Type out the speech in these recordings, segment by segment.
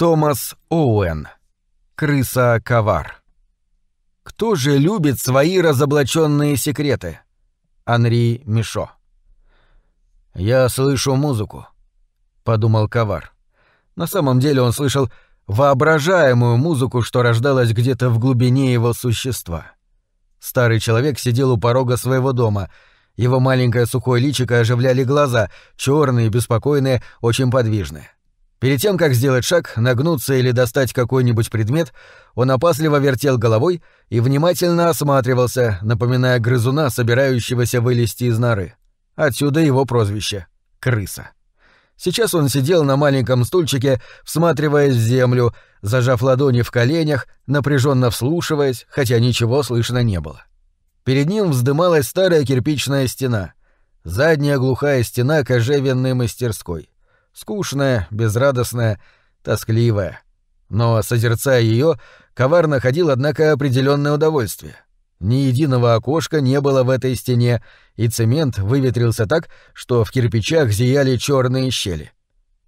Томас Оуэн. Крыса-ковар. Кто же любит свои разоблаченные секреты? Анри Мишо. «Я слышу музыку», — подумал ковар. На самом деле он слышал воображаемую музыку, что рождалась где-то в глубине его существа. Старый человек сидел у порога своего дома. Его маленькое сухое личико оживляли глаза, черные, беспокойные, очень подвижные. Перед тем, как сделать шаг, нагнуться или достать какой-нибудь предмет, он опасливо вертел головой и внимательно осматривался, напоминая грызуна, собирающегося вылезти из норы. Отсюда его прозвище — крыса. Сейчас он сидел на маленьком стульчике, всматриваясь в землю, зажав ладони в коленях, напряженно вслушиваясь, хотя ничего слышно не было. Перед ним вздымалась старая кирпичная стена, задняя глухая стена кожевенной мастерской скучная, безрадостная, тоскливая. Но, созерцая ее, ковар находил, однако, определенное удовольствие. Ни единого окошка не было в этой стене, и цемент выветрился так, что в кирпичах зияли черные щели.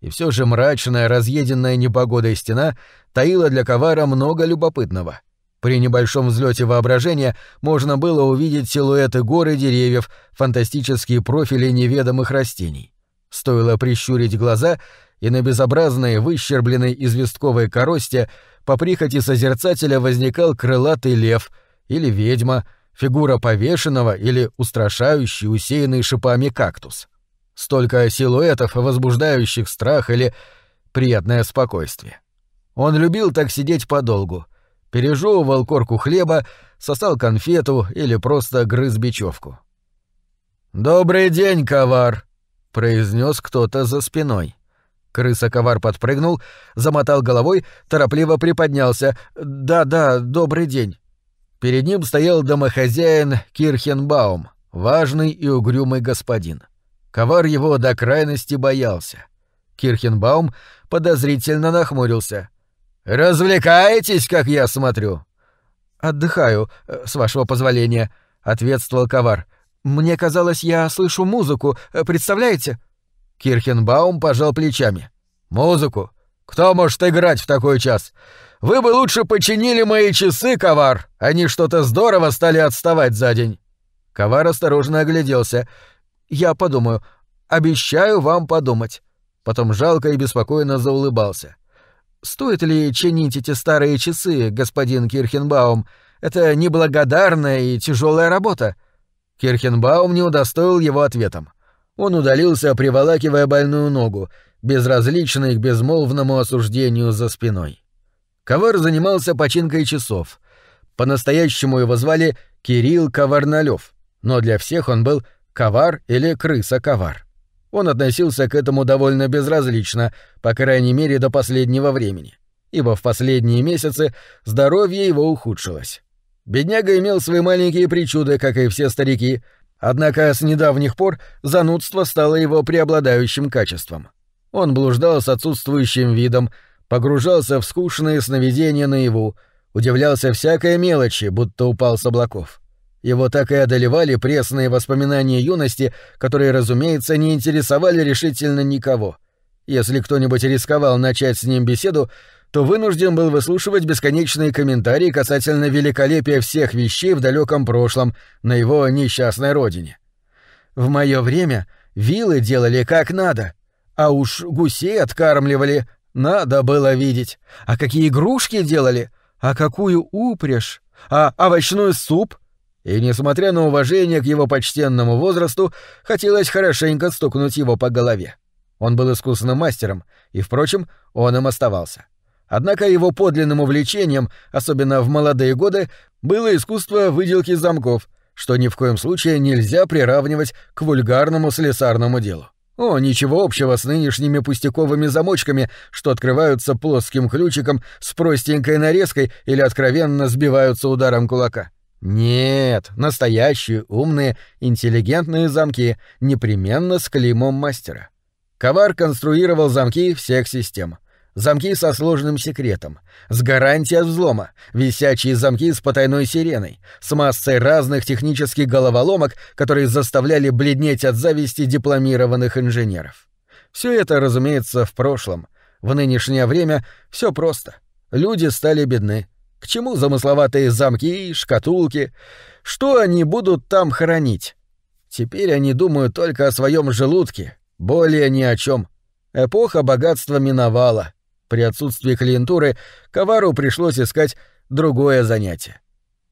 И все же мрачная, разъеденная непогодой стена таила для ковара много любопытного. При небольшом взлете воображения можно было увидеть силуэты гор и деревьев, фантастические профили неведомых растений. Стоило прищурить глаза, и на безобразной, выщербленной известковой коросте по прихоти созерцателя возникал крылатый лев или ведьма, фигура повешенного или устрашающий, усеянный шипами кактус. Столько силуэтов, возбуждающих страх или приятное спокойствие. Он любил так сидеть подолгу. Пережевывал корку хлеба, сосал конфету или просто грыз бечевку. «Добрый день, ковар!» Произнес кто-то за спиной. Крыса-ковар подпрыгнул, замотал головой, торопливо приподнялся. «Да-да, добрый день». Перед ним стоял домохозяин Кирхенбаум, важный и угрюмый господин. Ковар его до крайности боялся. Кирхенбаум подозрительно нахмурился. «Развлекаетесь, как я смотрю?» «Отдыхаю, э, с вашего позволения», — ответствовал ковар. Мне казалось, я слышу музыку, э, представляете? Кирхенбаум пожал плечами. Музыку? Кто может играть в такой час? Вы бы лучше починили мои часы, ковар. Они что-то здорово стали отставать за день. Ковар осторожно огляделся. Я подумаю. Обещаю вам подумать. Потом жалко и беспокойно заулыбался. Стоит ли чинить эти старые часы, господин Кирхенбаум? Это неблагодарная и тяжелая работа. Кирхенбаум не удостоил его ответом. Он удалился, приволакивая больную ногу, безразличный к безмолвному осуждению за спиной. Ковар занимался починкой часов. По-настоящему его звали Кирилл Коварнолёв, но для всех он был ковар или крыса-ковар. Он относился к этому довольно безразлично, по крайней мере до последнего времени, ибо в последние месяцы здоровье его ухудшилось. Бедняга имел свои маленькие причуды, как и все старики, однако с недавних пор занудство стало его преобладающим качеством. Он блуждал с отсутствующим видом, погружался в скучные сновидения наяву, удивлялся всякой мелочи, будто упал с облаков. Его так и одолевали пресные воспоминания юности, которые, разумеется, не интересовали решительно никого. Если кто-нибудь рисковал начать с ним беседу, то вынужден был выслушивать бесконечные комментарии касательно великолепия всех вещей в далеком прошлом на его несчастной родине. В мое время вилы делали как надо, а уж гусей откармливали, надо было видеть. А какие игрушки делали, а какую упряжь, а овощной суп. И, несмотря на уважение к его почтенному возрасту, хотелось хорошенько стукнуть его по голове. Он был искусным мастером, и, впрочем, он им оставался. Однако его подлинным увлечением, особенно в молодые годы, было искусство выделки замков, что ни в коем случае нельзя приравнивать к вульгарному слесарному делу. О, ничего общего с нынешними пустяковыми замочками, что открываются плоским ключиком с простенькой нарезкой или откровенно сбиваются ударом кулака. Нет, настоящие, умные, интеллигентные замки, непременно с клеймом мастера. Ковар конструировал замки всех систем замки со сложным секретом, с гарантией от взлома, висячие замки с потайной сиреной, с массой разных технических головоломок, которые заставляли бледнеть от зависти дипломированных инженеров. Все это, разумеется, в прошлом. В нынешнее время все просто. Люди стали бедны. К чему замысловатые замки, шкатулки? Что они будут там хранить? Теперь они думают только о своем желудке, более ни о чем. Эпоха богатства миновала. При отсутствии клиентуры Ковару пришлось искать другое занятие.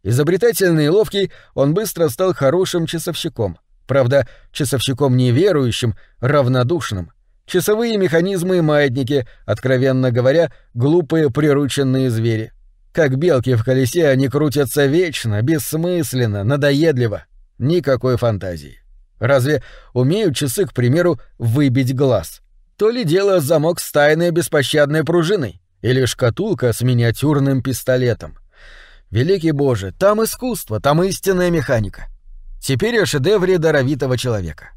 Изобретательный и ловкий, он быстро стал хорошим часовщиком. Правда, часовщиком неверующим, равнодушным. Часовые механизмы и маятники, откровенно говоря, глупые прирученные звери. Как белки в колесе они крутятся вечно, бессмысленно, надоедливо. Никакой фантазии. Разве умеют часы, к примеру, выбить глаз? То ли дело замок с тайной беспощадной пружиной, или шкатулка с миниатюрным пистолетом. Великий Боже, там искусство, там истинная механика. Теперь о шедевре даровитого человека.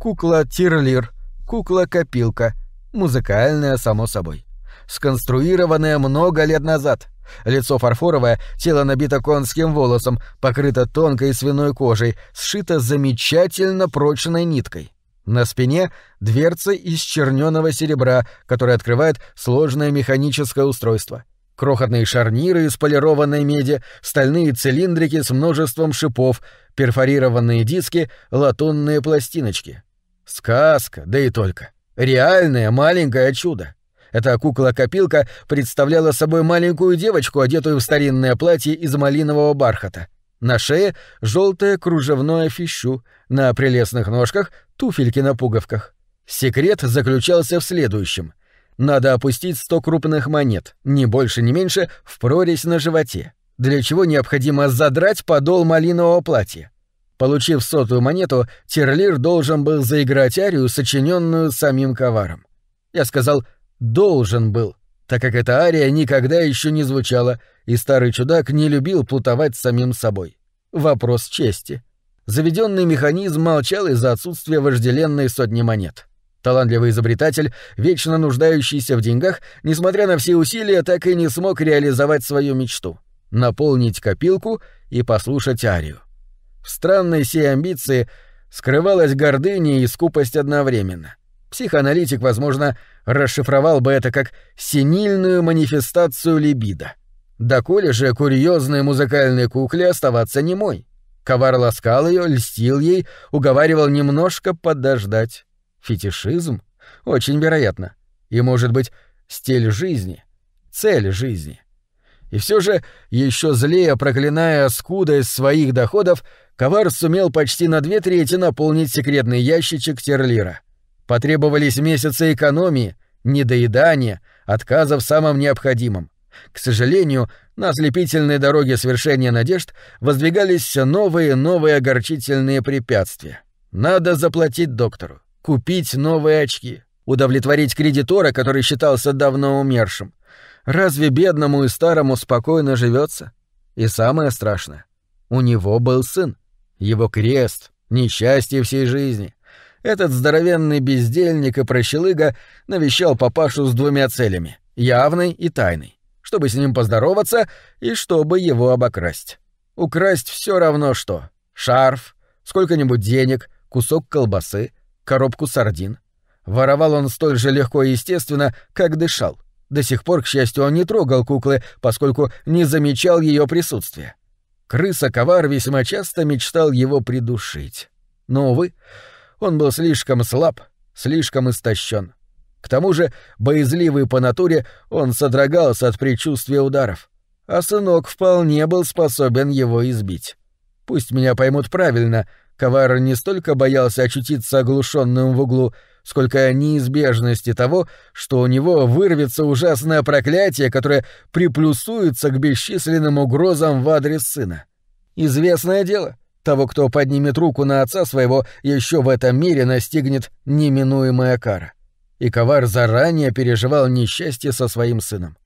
Кукла-тирлир, кукла-копилка, музыкальная, само собой. Сконструированная много лет назад. Лицо фарфоровое, тело набито конским волосом, покрыто тонкой свиной кожей, сшито замечательно прочной ниткой. На спине дверца из черненого серебра, которая открывает сложное механическое устройство — крохотные шарниры из полированной меди, стальные цилиндрики с множеством шипов, перфорированные диски, латунные пластиночки. Сказка, да и только. Реальное маленькое чудо. Эта кукла-копилка представляла собой маленькую девочку, одетую в старинное платье из малинового бархата. На шее — желтое кружевное фищу, на прелестных ножках — туфельки на пуговках. Секрет заключался в следующем — надо опустить сто крупных монет, ни больше, ни меньше, в прорезь на животе, для чего необходимо задрать подол малинового платья. Получив сотую монету, Терлир должен был заиграть арию, сочиненную самим коваром. Я сказал «должен был», так как эта ария никогда еще не звучала, и старый чудак не любил плутовать самим собой. Вопрос чести. Заведенный механизм молчал из-за отсутствия вожделенной сотни монет. Талантливый изобретатель, вечно нуждающийся в деньгах, несмотря на все усилия, так и не смог реализовать свою мечту — наполнить копилку и послушать арию. В странной сей амбиции скрывалась гордыня и скупость одновременно. Психоаналитик, возможно, расшифровал бы это как синильную манифестацию либидо. Доколе же курьезной музыкальной кукле оставаться не мой. Ковар ласкал ее, льстил ей, уговаривал немножко подождать. Фетишизм? Очень вероятно. И, может быть, стиль жизни, цель жизни. И все же, еще злее проклиная скудость своих доходов, Ковар сумел почти на две трети наполнить секретный ящичек Терлира. Потребовались месяцы экономии, недоедания, отказа в самом необходимом. К сожалению, на ослепительной дороге свершения надежд воздвигались все новые и новые огорчительные препятствия. Надо заплатить доктору купить новые очки, удовлетворить кредитора, который считался давно умершим. Разве бедному и старому спокойно живется? И самое страшное, у него был сын, его крест, несчастье всей жизни. Этот здоровенный бездельник и прощелыга навещал папашу с двумя целями — явной и тайной, чтобы с ним поздороваться и чтобы его обокрасть. Украсть все равно что — шарф, сколько-нибудь денег, кусок колбасы — коробку сардин. Воровал он столь же легко и естественно, как дышал. До сих пор, к счастью, он не трогал куклы, поскольку не замечал ее присутствия. Крыса-ковар весьма часто мечтал его придушить. Но, увы, он был слишком слаб, слишком истощен. К тому же, боязливый по натуре, он содрогался от предчувствия ударов. А сынок вполне был способен его избить. Пусть меня поймут правильно, Ковар не столько боялся очутиться оглушенным в углу, сколько неизбежности того, что у него вырвется ужасное проклятие, которое приплюсуется к бесчисленным угрозам в адрес сына. Известное дело, того, кто поднимет руку на отца своего, еще в этом мире настигнет неминуемая кара. И Ковар заранее переживал несчастье со своим сыном.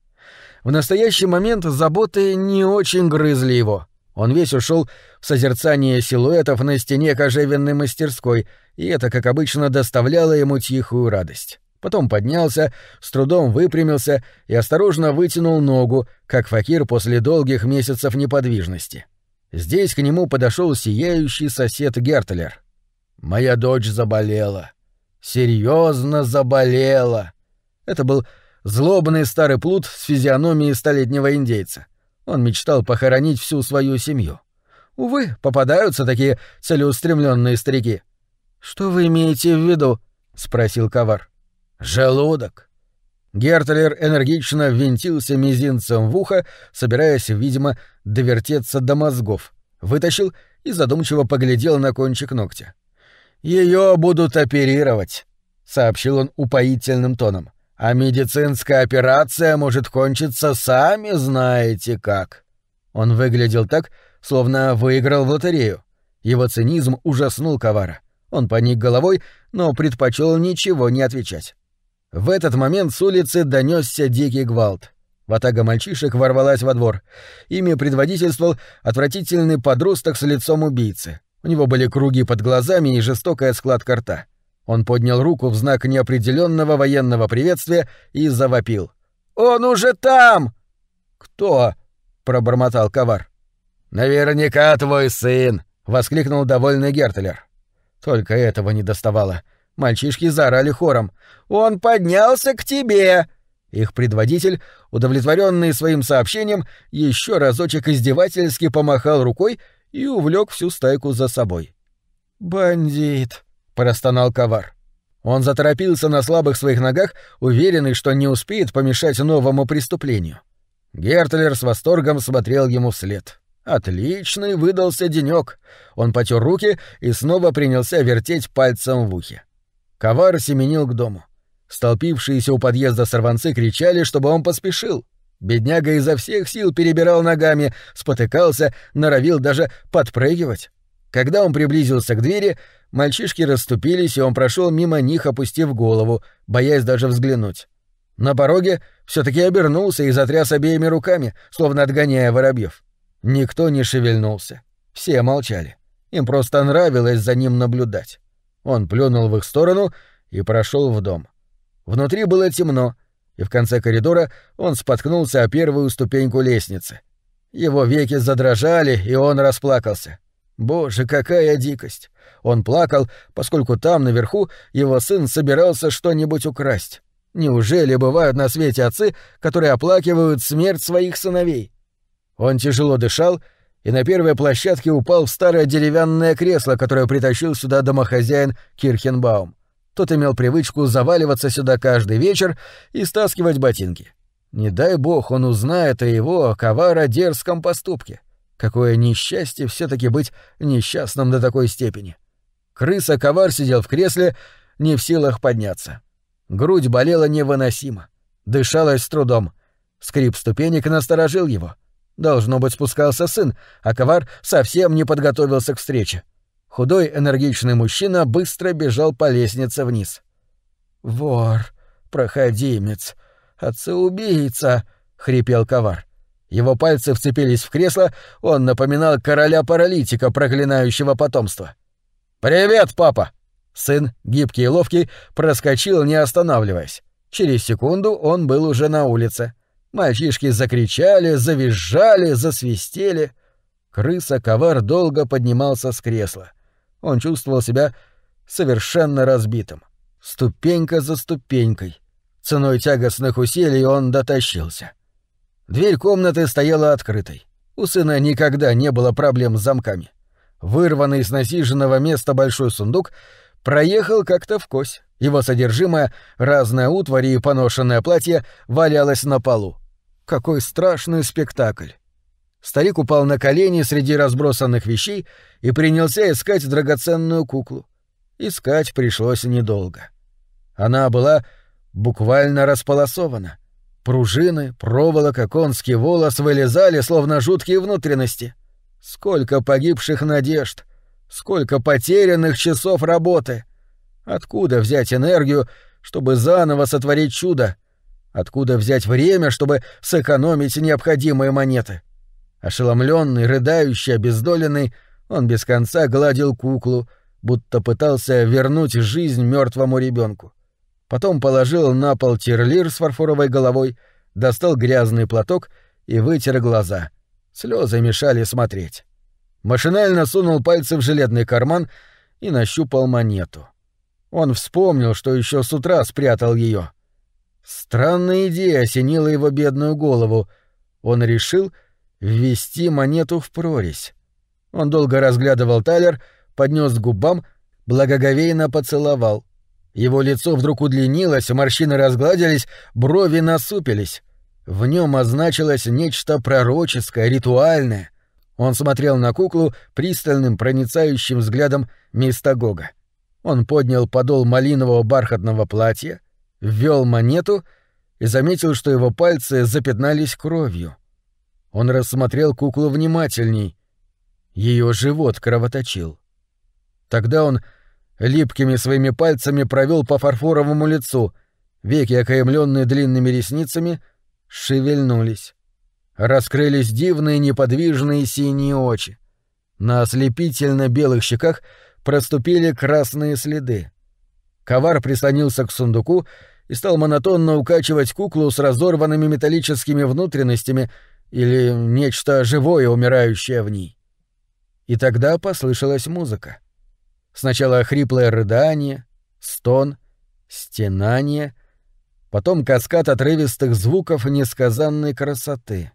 В настоящий момент заботы не очень грызли его. Он весь ушел в созерцание силуэтов на стене кожевенной мастерской, и это, как обычно, доставляло ему тихую радость. Потом поднялся, с трудом выпрямился и осторожно вытянул ногу, как факир после долгих месяцев неподвижности. Здесь к нему подошел сияющий сосед Гертлер. «Моя дочь заболела. Серьезно заболела». Это был злобный старый плут с физиономией столетнего индейца. Он мечтал похоронить всю свою семью. Увы, попадаются такие целеустремленные старики. «Что вы имеете в виду?» — спросил Ковар. «Желудок». Гертлер энергично ввинтился мизинцем в ухо, собираясь, видимо, довертеться до мозгов. Вытащил и задумчиво поглядел на кончик ногтя. Ее будут оперировать», — сообщил он упоительным тоном. «А медицинская операция может кончиться сами знаете как». Он выглядел так, словно выиграл в лотерею. Его цинизм ужаснул Ковара. Он поник головой, но предпочел ничего не отвечать. В этот момент с улицы донесся дикий гвалт. Ватага мальчишек ворвалась во двор. Ими предводительствовал отвратительный подросток с лицом убийцы. У него были круги под глазами и жестокая складка рта. Он поднял руку в знак неопределенного военного приветствия и завопил. «Он уже там!» «Кто?» — пробормотал ковар. «Наверняка твой сын!» — воскликнул довольный Гертлер. Только этого не доставало. Мальчишки заорали хором. «Он поднялся к тебе!» Их предводитель, удовлетворенный своим сообщением, еще разочек издевательски помахал рукой и увлек всю стайку за собой. «Бандит!» — простонал ковар. Он заторопился на слабых своих ногах, уверенный, что не успеет помешать новому преступлению. Гертлер с восторгом смотрел ему вслед. Отличный выдался денек. Он потер руки и снова принялся вертеть пальцем в ухе. Ковар семенил к дому. Столпившиеся у подъезда сорванцы кричали, чтобы он поспешил. Бедняга изо всех сил перебирал ногами, спотыкался, норовил даже подпрыгивать. Когда он приблизился к двери, мальчишки расступились, и он прошел мимо них, опустив голову, боясь даже взглянуть. На пороге все таки обернулся и затряс обеими руками, словно отгоняя воробьев. Никто не шевельнулся. Все молчали. Им просто нравилось за ним наблюдать. Он плюнул в их сторону и прошел в дом. Внутри было темно, и в конце коридора он споткнулся о первую ступеньку лестницы. Его веки задрожали, и он расплакался. Боже, какая дикость! Он плакал, поскольку там, наверху, его сын собирался что-нибудь украсть. Неужели бывают на свете отцы, которые оплакивают смерть своих сыновей? Он тяжело дышал и на первой площадке упал в старое деревянное кресло, которое притащил сюда домохозяин Кирхенбаум. Тот имел привычку заваливаться сюда каждый вечер и стаскивать ботинки. Не дай бог он узнает о его коваро дерзком поступке. Какое несчастье все таки быть несчастным до такой степени. Крыса-ковар сидел в кресле, не в силах подняться. Грудь болела невыносимо. Дышалось с трудом. Скрип ступенек насторожил его. Должно быть, спускался сын, а ковар совсем не подготовился к встрече. Худой, энергичный мужчина быстро бежал по лестнице вниз. «Вор, проходимец, отца-убийца!» — хрипел ковар. Его пальцы вцепились в кресло, он напоминал короля-паралитика, проклинающего потомство. «Привет, папа!» Сын, гибкий и ловкий, проскочил, не останавливаясь. Через секунду он был уже на улице. Мальчишки закричали, завизжали, засвистели. Крыса-ковар долго поднимался с кресла. Он чувствовал себя совершенно разбитым. Ступенька за ступенькой. Ценой тягостных усилий он дотащился. Дверь комнаты стояла открытой. У сына никогда не было проблем с замками. Вырванный с насиженного места большой сундук проехал как-то в кось. Его содержимое, разное утварь и поношенное платье, валялось на полу. Какой страшный спектакль! Старик упал на колени среди разбросанных вещей и принялся искать драгоценную куклу. Искать пришлось недолго. Она была буквально располосована. Пружины, проволока, конский волос вылезали, словно жуткие внутренности. Сколько погибших надежд, сколько потерянных часов работы. Откуда взять энергию, чтобы заново сотворить чудо? Откуда взять время, чтобы сэкономить необходимые монеты? — Ошеломленный, рыдающий, обездоленный, он без конца гладил куклу, будто пытался вернуть жизнь мертвому ребенку. Потом положил на пол тирлир с фарфоровой головой, достал грязный платок и вытер глаза. Слезы мешали смотреть. Машинально сунул пальцы в жилетный карман и нащупал монету. Он вспомнил, что еще с утра спрятал ее. Странная идея осенила его бедную голову. Он решил ввести монету в прорезь. Он долго разглядывал талер, поднес к губам, благоговейно поцеловал. Его лицо вдруг удлинилось, морщины разгладились, брови насупились. В нем означилось нечто пророческое, ритуальное. Он смотрел на куклу пристальным, проницающим взглядом Мистагога. Он поднял подол малинового бархатного платья, ввел монету и заметил, что его пальцы запятнались кровью. Он рассмотрел куклу внимательней. Ее живот кровоточил. Тогда он липкими своими пальцами провел по фарфоровому лицу, веки, окаемленные длинными ресницами, шевельнулись. Раскрылись дивные неподвижные синие очи. На ослепительно белых щеках проступили красные следы. Ковар прислонился к сундуку и стал монотонно укачивать куклу с разорванными металлическими внутренностями или нечто живое, умирающее в ней. И тогда послышалась музыка. Сначала хриплое рыдание, стон, стенание, потом каскад отрывистых звуков несказанной красоты.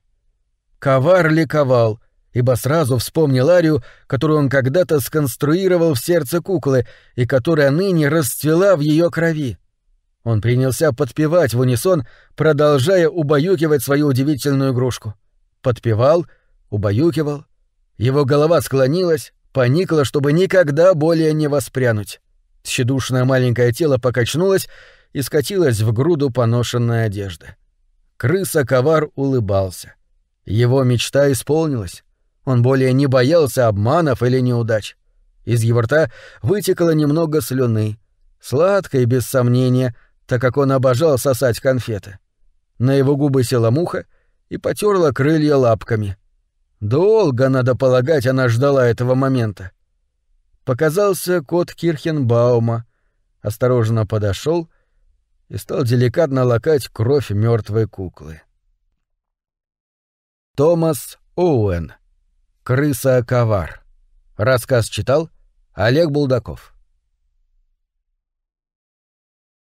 Ковар ликовал, ибо сразу вспомнил Арию, которую он когда-то сконструировал в сердце куклы и которая ныне расцвела в ее крови. Он принялся подпевать в унисон, продолжая убаюкивать свою удивительную игрушку. Подпевал, убаюкивал. Его голова склонилась, поникла, чтобы никогда более не воспрянуть. Тщедушное маленькое тело покачнулось и скатилось в груду поношенной одежды. Крыса-ковар улыбался. Его мечта исполнилась. Он более не боялся обманов или неудач. Из его рта вытекло немного слюны. Сладкой, без сомнения, так как он обожал сосать конфеты. На его губы села муха и потерла крылья лапками. Долго, надо полагать, она ждала этого момента. Показался кот Кирхенбаума, осторожно подошел и стал деликатно лакать кровь мертвой куклы. Томас Оуэн. Крыса-ковар. Рассказ читал Олег Булдаков.